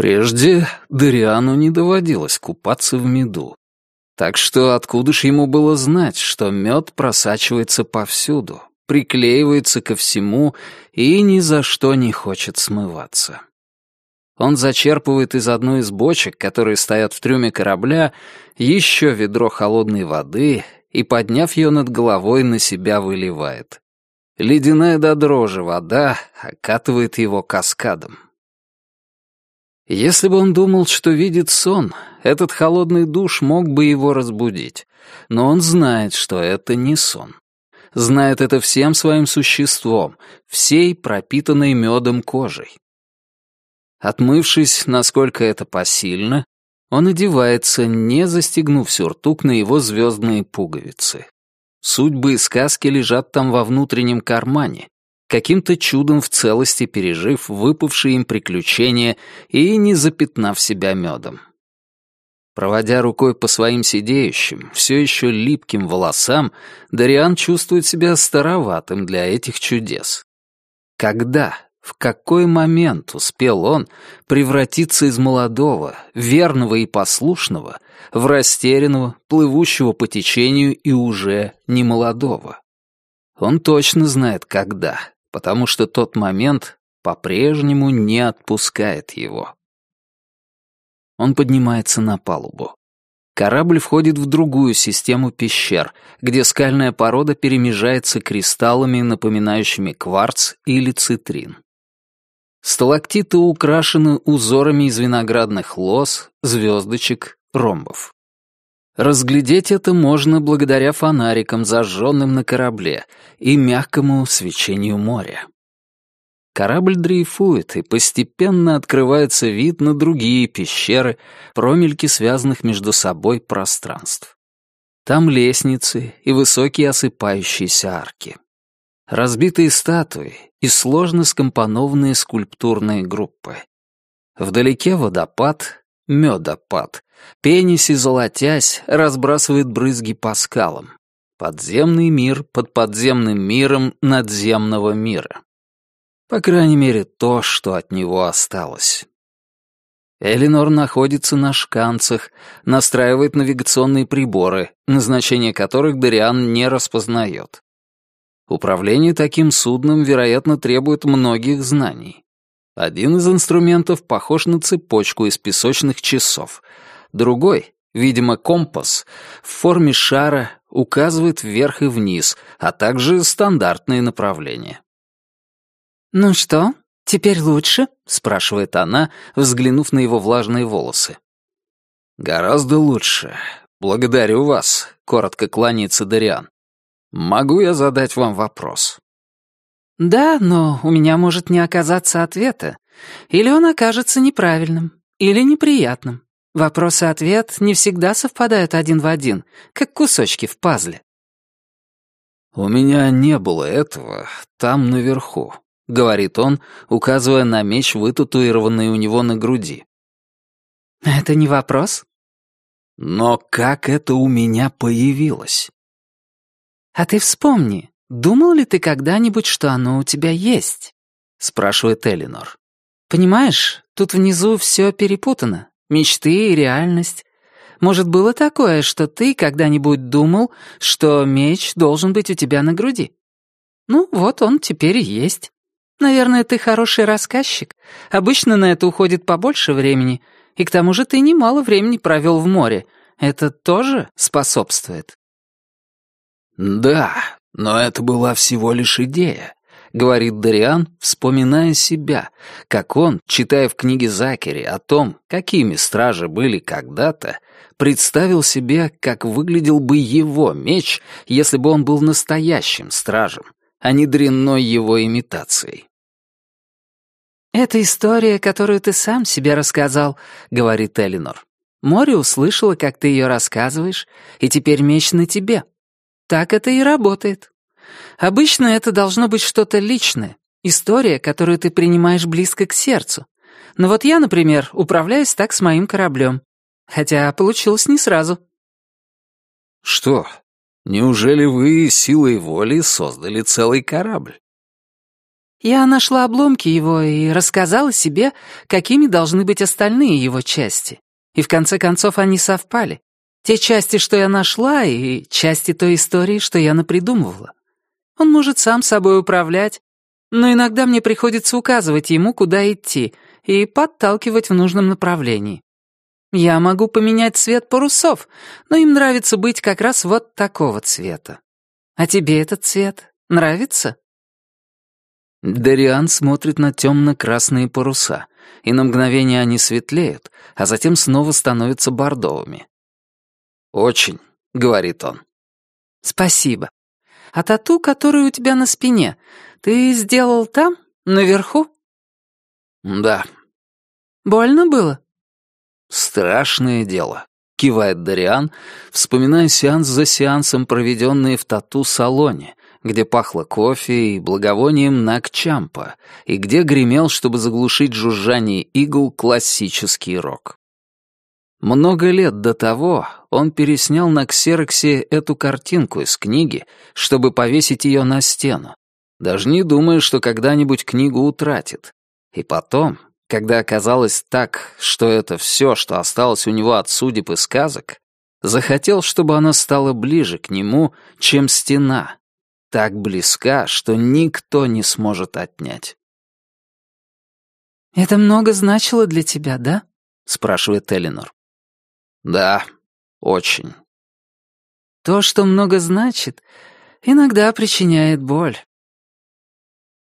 Прежде Дариану не доводилось купаться в меду. Так что откуда ж ему было знать, что мед просачивается повсюду, приклеивается ко всему и ни за что не хочет смываться? Он зачерпывает из одной из бочек, которые стоят в трюме корабля, еще ведро холодной воды и, подняв ее над головой, на себя выливает. Ледяная до дрожи вода окатывает его каскадом. Если бы он думал, что видит сон, этот холодный душ мог бы его разбудить. Но он знает, что это не сон. Знает это всем своим существом, всей пропитанной медом кожей. Отмывшись, насколько это посильно, он одевается, не застегнув сюртук на его звездные пуговицы. Судьбы и сказки лежат там во внутреннем кармане, каким-то чудом в целости пережив выпавшие им приключения и не запятнав себя медом. Проводя рукой по своим сидеющим, все еще липким волосам, Дариан чувствует себя староватым для этих чудес. Когда, в какой момент успел он превратиться из молодого, верного и послушного в растерянного, плывущего по течению и уже немолодого? Он точно знает, когда, потому что тот момент по-прежнему не отпускает его. Он поднимается на палубу. Корабль входит в другую систему пещер, где скальная порода перемежается кристаллами, напоминающими кварц или цитрин. Сталактиты украшены узорами из виноградных лоз, звездочек, ромбов. Разглядеть это можно благодаря фонарикам, зажженным на корабле, и мягкому свечению моря. Корабль дрейфует, и постепенно открывается вид на другие пещеры, промельки связанных между собой пространств. Там лестницы и высокие осыпающиеся арки. Разбитые статуи и сложно скомпонованные скульптурные группы. Вдалеке водопад, медопад, пенись и золотясь, разбрасывает брызги по скалам. Подземный мир под подземным миром надземного мира. По крайней мере, то, что от него осталось. Элинор находится на шканцах, настраивает навигационные приборы, назначение которых Дариан не распознает. Управление таким судном, вероятно, требует многих знаний. Один из инструментов похож на цепочку из песочных часов. Другой, видимо, компас, в форме шара указывает вверх и вниз, а также стандартные направления. «Ну что, теперь лучше?» — спрашивает она, взглянув на его влажные волосы. «Гораздо лучше. Благодарю вас», — коротко кланяется Дариан. «Могу я задать вам вопрос?» «Да, но у меня может не оказаться ответа. Или он окажется неправильным, или неприятным. Вопрос и ответ не всегда совпадают один в один, как кусочки в пазле». «У меня не было этого там наверху», — говорит он, указывая на меч, вытатуированный у него на груди. «Это не вопрос?» «Но как это у меня появилось?» «А ты вспомни, думал ли ты когда-нибудь, что оно у тебя есть?» — спрашивает Элинор. «Понимаешь, тут внизу все перепутано. Мечты и реальность. Может, было такое, что ты когда-нибудь думал, что меч должен быть у тебя на груди? Ну, вот он теперь есть. Наверное, ты хороший рассказчик. Обычно на это уходит побольше времени. И к тому же ты немало времени провел в море. Это тоже способствует. Да, но это была всего лишь идея. — говорит Дариан, вспоминая себя, как он, читая в книге Закери о том, какими стражи были когда-то, представил себе, как выглядел бы его меч, если бы он был настоящим стражем, а не дрянной его имитацией. «Это история, которую ты сам себе рассказал», — говорит Элинор. «Море услышала, как ты ее рассказываешь, и теперь меч на тебе. Так это и работает. Обычно это должно быть что-то личное, история, которую ты принимаешь близко к сердцу. Но вот я, например, управляюсь так с моим кораблем. Хотя получилось не сразу». «Что, неужели вы силой воли создали целый корабль?» Я нашла обломки его и рассказала себе, какими должны быть остальные его части. И в конце концов они совпали. Те части, что я нашла, и части той истории, что я напридумывала. Он может сам собой управлять, но иногда мне приходится указывать ему, куда идти, и подталкивать в нужном направлении. Я могу поменять цвет парусов, но им нравится быть как раз вот такого цвета. А тебе этот цвет нравится?» Дариан смотрит на темно-красные паруса, и на мгновение они светлеют, а затем снова становятся бордовыми. «Очень», — говорит он. «Спасибо. А тату, который у тебя на спине, ты сделал там, наверху?» «Да». «Больно было?» «Страшное дело», — кивает Дариан, вспоминая сеанс за сеансом, проведенные в тату-салоне, где пахло кофе и благовонием Накчампа, и где гремел, чтобы заглушить жужжание игл, классический рок. Много лет до того он переснял на ксероксе эту картинку из книги, чтобы повесить ее на стену, даже не думая, что когда-нибудь книгу утратит. И потом, когда оказалось так, что это все, что осталось у него от судеб и сказок, захотел, чтобы она стала ближе к нему, чем стена, так близка, что никто не сможет отнять. «Это много значило для тебя, да?» — спрашивает Элинор. «Да, очень». «То, что много значит, иногда причиняет боль».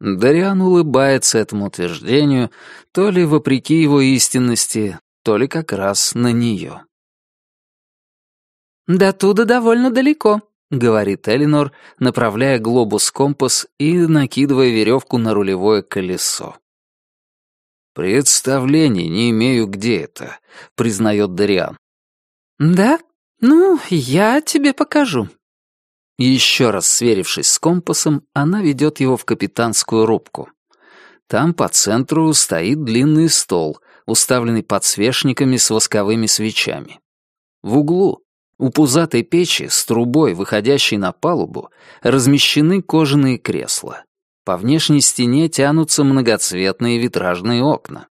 Дариан улыбается этому утверждению, то ли вопреки его истинности, то ли как раз на нее. «До туда довольно далеко», — говорит Элинор, направляя глобус-компас и накидывая веревку на рулевое колесо. «Представления не имею, где это», — признает Дариан. «Да? Ну, я тебе покажу». Еще раз сверившись с компасом, она ведет его в капитанскую рубку. Там по центру стоит длинный стол, уставленный подсвечниками с восковыми свечами. В углу у пузатой печи с трубой, выходящей на палубу, размещены кожаные кресла. По внешней стене тянутся многоцветные витражные окна.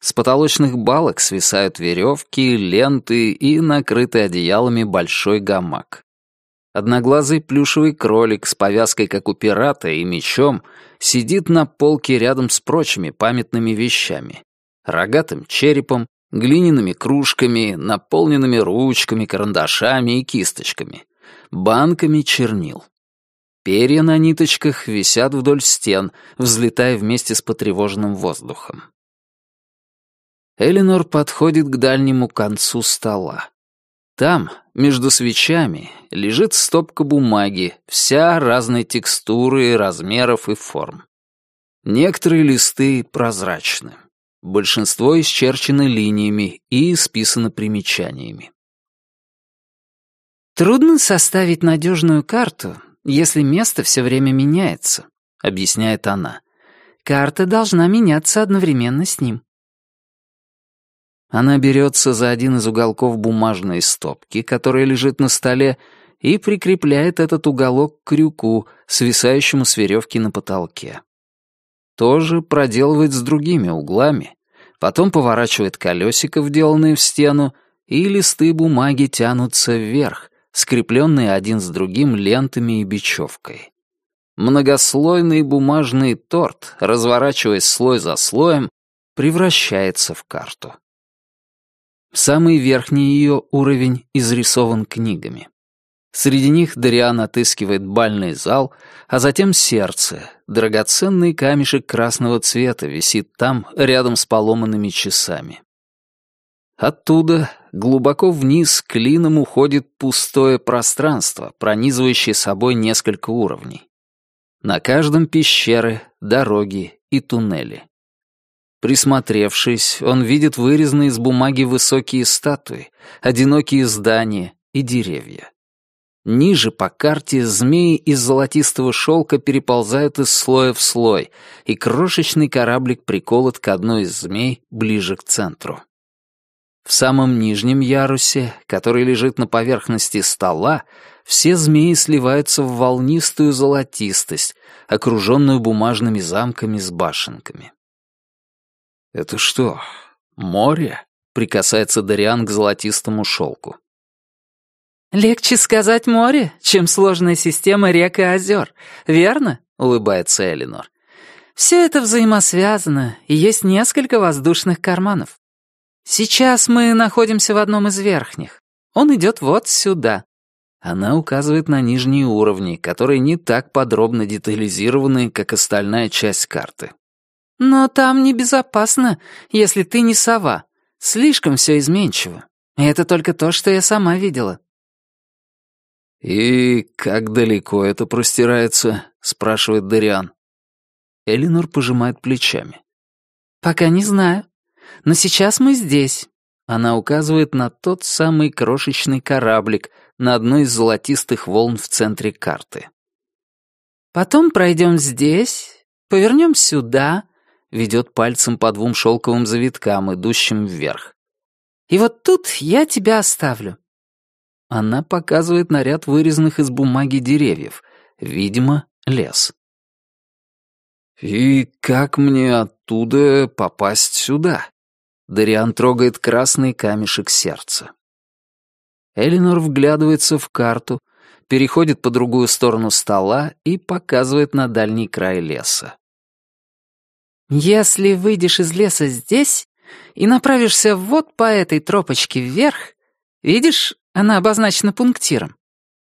С потолочных балок свисают веревки, ленты и накрытый одеялами большой гамак. Одноглазый плюшевый кролик с повязкой, как у пирата, и мечом сидит на полке рядом с прочими памятными вещами. Рогатым черепом, глиняными кружками, наполненными ручками, карандашами и кисточками, банками чернил. Перья на ниточках висят вдоль стен, взлетая вместе с потревоженным воздухом. Эленор подходит к дальнему концу стола. Там, между свечами, лежит стопка бумаги, вся разной текстуры, размеров и форм. Некоторые листы прозрачны. Большинство исчерчено линиями и исписано примечаниями. «Трудно составить надежную карту, если место все время меняется», — объясняет она. «Карта должна меняться одновременно с ним». Она берется за один из уголков бумажной стопки, которая лежит на столе, и прикрепляет этот уголок к крюку, свисающему с веревки на потолке тоже проделывает с другими углами, потом поворачивает колесико, вделанные в стену, и листы бумаги тянутся вверх, скрепленные один с другим лентами и бечевкой. Многослойный бумажный торт, разворачиваясь слой за слоем, превращается в карту. Самый верхний ее уровень изрисован книгами. Среди них Дариан отыскивает бальный зал, а затем сердце. Драгоценный камешек красного цвета висит там, рядом с поломанными часами. Оттуда глубоко вниз клином уходит пустое пространство, пронизывающее собой несколько уровней. На каждом пещеры, дороги и туннели. Присмотревшись, он видит вырезанные из бумаги высокие статуи, одинокие здания и деревья. Ниже по карте змеи из золотистого шелка переползают из слоя в слой, и крошечный кораблик приколот к одной из змей ближе к центру. В самом нижнем ярусе, который лежит на поверхности стола, все змеи сливаются в волнистую золотистость, окруженную бумажными замками с башенками. «Это что, море?» — прикасается Дариан к золотистому шелку. «Легче сказать море, чем сложная система рек и озер, верно?» — улыбается Элинор. «Все это взаимосвязано, и есть несколько воздушных карманов. Сейчас мы находимся в одном из верхних. Он идет вот сюда. Она указывает на нижние уровни, которые не так подробно детализированы, как остальная часть карты. «Но там небезопасно, если ты не сова. Слишком все изменчиво. И это только то, что я сама видела». «И как далеко это простирается?» — спрашивает Дариан. Элинор пожимает плечами. «Пока не знаю. Но сейчас мы здесь». Она указывает на тот самый крошечный кораблик, на одной из золотистых волн в центре карты. «Потом пройдем здесь, повернем сюда», — ведет пальцем по двум шелковым завиткам, идущим вверх. «И вот тут я тебя оставлю». Она показывает на ряд вырезанных из бумаги деревьев, видимо, лес. «И как мне оттуда попасть сюда?» Дариан трогает красный камешек сердца. Элинор вглядывается в карту, переходит по другую сторону стола и показывает на дальний край леса. «Если выйдешь из леса здесь и направишься вот по этой тропочке вверх, видишь, она обозначена пунктиром,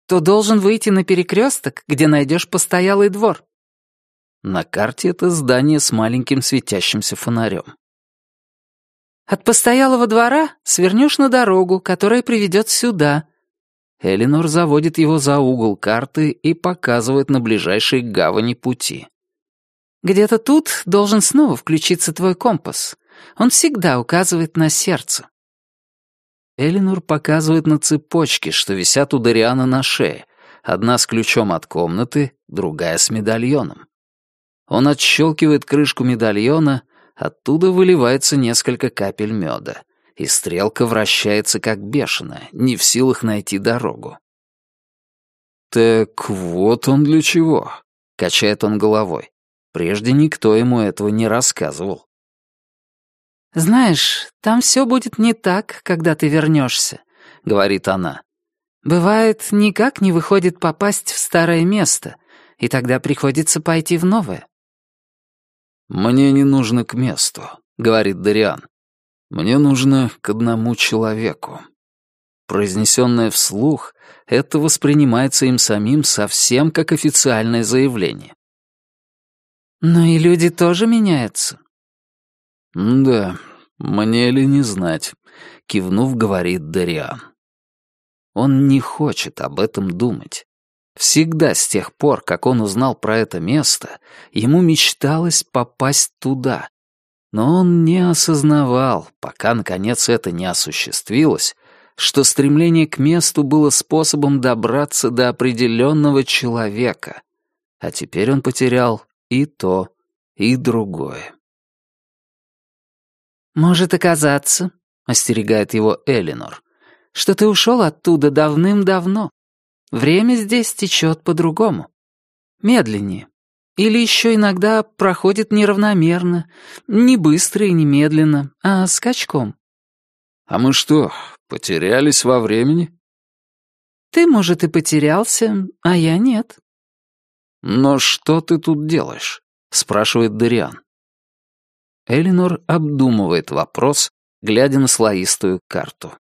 то должен выйти на перекресток, где найдешь постоялый двор». На карте это здание с маленьким светящимся фонарем. От постоялого двора свернешь на дорогу, которая приведет сюда». Элинор заводит его за угол карты и показывает на ближайшие гавани пути. «Где-то тут должен снова включиться твой компас. Он всегда указывает на сердце». Элинор показывает на цепочки, что висят у Дариана на шее. Одна с ключом от комнаты, другая с медальоном. Он отщелкивает крышку медальона — Оттуда выливается несколько капель меда, и стрелка вращается как бешеная, не в силах найти дорогу. «Так вот он для чего», — качает он головой. Прежде никто ему этого не рассказывал. «Знаешь, там все будет не так, когда ты вернешься», — говорит она. «Бывает, никак не выходит попасть в старое место, и тогда приходится пойти в новое. «Мне не нужно к месту», — говорит Дариан. «Мне нужно к одному человеку». Произнесенное вслух, это воспринимается им самим совсем как официальное заявление. «Но и люди тоже меняются». «Да, мне ли не знать», — кивнув, говорит Дариан. Он не хочет об этом думать. Всегда с тех пор, как он узнал про это место, ему мечталось попасть туда. Но он не осознавал, пока, наконец, это не осуществилось, что стремление к месту было способом добраться до определенного человека. А теперь он потерял и то, и другое. «Может оказаться», — остерегает его Элинор, «что ты ушел оттуда давным-давно, Время здесь течет по-другому. Медленнее. Или еще иногда проходит неравномерно, не быстро и не медленно, а скачком. А мы что, потерялись во времени? Ты, может, и потерялся, а я нет. Но что ты тут делаешь? спрашивает Дариан. Элинор обдумывает вопрос, глядя на слоистую карту.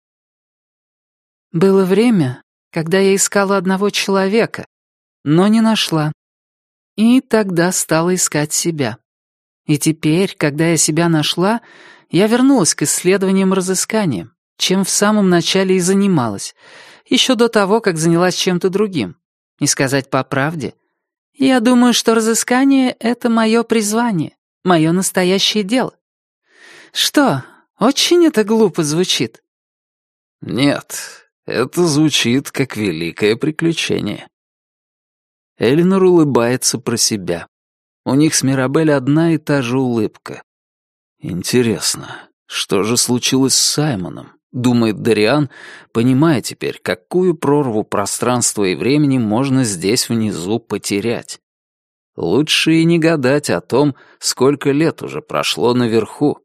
Было время, когда я искала одного человека, но не нашла. И тогда стала искать себя. И теперь, когда я себя нашла, я вернулась к исследованиям-разысканиям, чем в самом начале и занималась, еще до того, как занялась чем-то другим. И сказать по правде, я думаю, что разыскание — это мое призвание, мое настоящее дело. Что, очень это глупо звучит? Нет, это звучит как великое приключение. Элинор улыбается про себя. У них с Мирабель одна и та же улыбка. Интересно, что же случилось с Саймоном? Думает Дариан, понимая теперь, какую прорву пространства и времени можно здесь внизу потерять. Лучше и не гадать о том, сколько лет уже прошло наверху.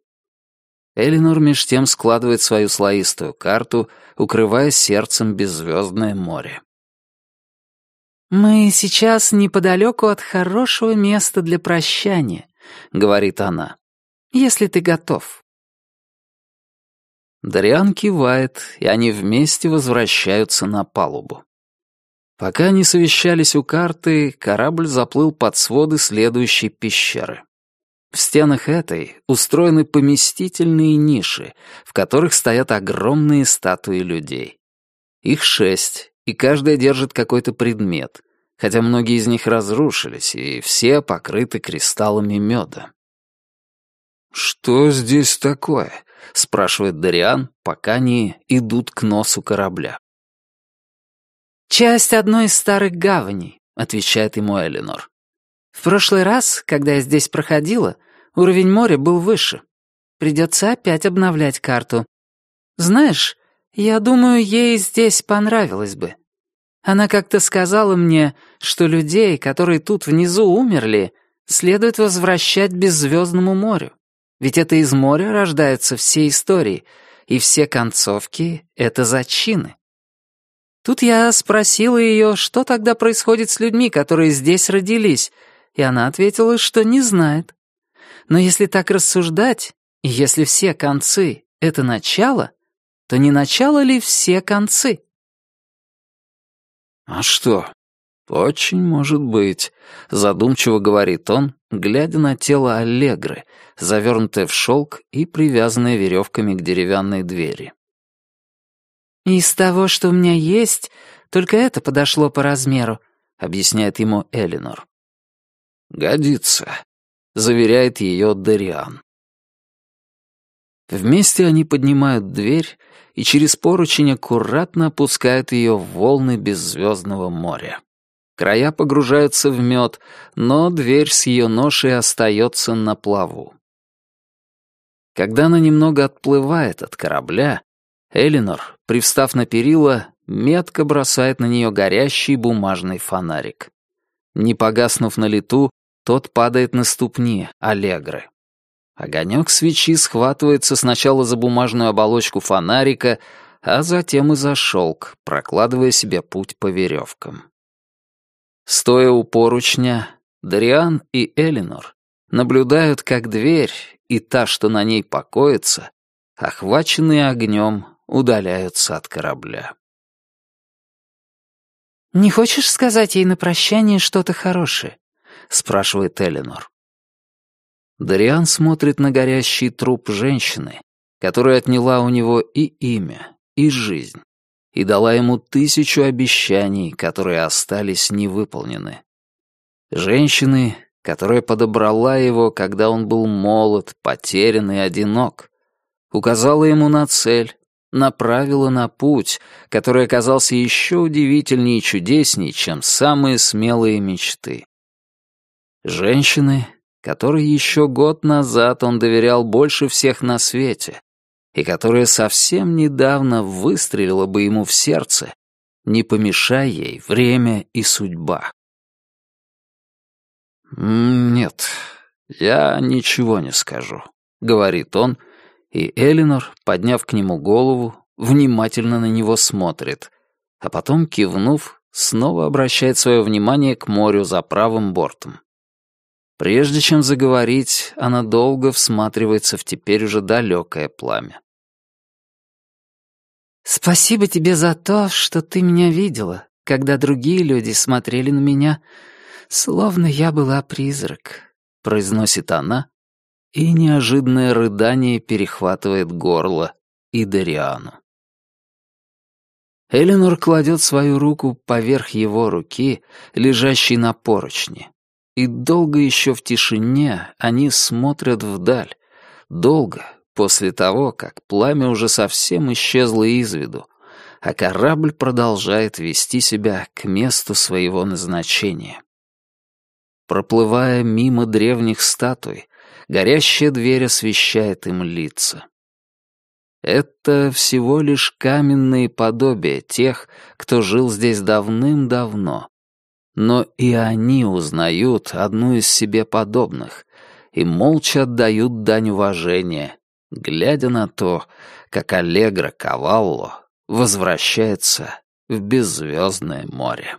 Элинор меж тем складывает свою слоистую карту, укрывая сердцем беззвездное море. «Мы сейчас неподалеку от хорошего места для прощания», — говорит она, — «если ты готов». Дариан кивает, и они вместе возвращаются на палубу. Пока они совещались у карты, корабль заплыл под своды следующей пещеры. В стенах этой устроены поместительные ниши, в которых стоят огромные статуи людей. Их шесть, и каждая держит какой-то предмет, хотя многие из них разрушились, и все покрыты кристаллами меда. «Что здесь такое?» — спрашивает Дариан, пока они идут к носу корабля. «Часть одной из старых гаваней», — отвечает ему Элинор. «В прошлый раз, когда я здесь проходила, уровень моря был выше. Придется опять обновлять карту. Знаешь, я думаю, ей здесь понравилось бы. Она как-то сказала мне, что людей, которые тут внизу умерли, следует возвращать беззвездному морю. Ведь это из моря рождаются все истории, и все концовки — это зачины. Тут я спросила ее, что тогда происходит с людьми, которые здесь родились, и она ответила, что не знает. Но если так рассуждать, и если все концы — это начало, то не начало ли все концы? «А что? Очень может быть», — задумчиво говорит он, глядя на тело Аллегры, завернутое в шелк и привязанное веревками к деревянной двери. «Из того, что у меня есть, только это подошло по размеру», — объясняет ему Элинор. «Годится», — заверяет ее Дариан. Вместе они поднимают дверь и через поручень аккуратно опускают ее в волны беззвездного моря. Края погружаются в мед, но дверь с ее ношей остается на плаву. Когда она немного отплывает от корабля, Элинор, привстав на перила, метко бросает на нее горящий бумажный фонарик. Не погаснув на лету, тот падает на ступни Аллегры. Огонек свечи схватывается сначала за бумажную оболочку фонарика, а затем и за шелк, прокладывая себе путь по веревкам. Стоя у поручня, Дариан и Элинор наблюдают, как дверь и та, что на ней покоится, охваченные огнем, удаляются от корабля. «Не хочешь сказать ей на прощание что-то хорошее?» — спрашивает Элинор. Дариан смотрит на горящий труп женщины, которая отняла у него и имя, и жизнь, и дала ему тысячу обещаний, которые остались невыполнены. Женщины, которая подобрала его, когда он был молод, потерян и одинок, указала ему на цель, направила на путь, который оказался еще удивительнее и чудеснее, чем самые смелые мечты. Женщины, которой еще год назад он доверял больше всех на свете, и которая совсем недавно выстрелила бы ему в сердце, не помешая ей время и судьба. «Нет, я ничего не скажу», — говорит он, и Элинор, подняв к нему голову, внимательно на него смотрит, а потом, кивнув, снова обращает свое внимание к морю за правым бортом. Прежде чем заговорить, она долго всматривается в теперь уже далекое пламя. «Спасибо тебе за то, что ты меня видела, когда другие люди смотрели на меня, словно я была призрак», — произносит она, и неожиданное рыдание перехватывает горло и Дариану. Эленор кладет свою руку поверх его руки, лежащей на поручне, и долго еще в тишине они смотрят вдаль, долго, после того, как пламя уже совсем исчезло из виду, а корабль продолжает вести себя к месту своего назначения. Проплывая мимо древних статуй, горящая дверь освещает им лица. Это всего лишь каменные подобия тех, кто жил здесь давным-давно. Но и они узнают одну из себе подобных и молча отдают дань уважения глядя на то, как Аллегра Кавалло возвращается в беззвездное море.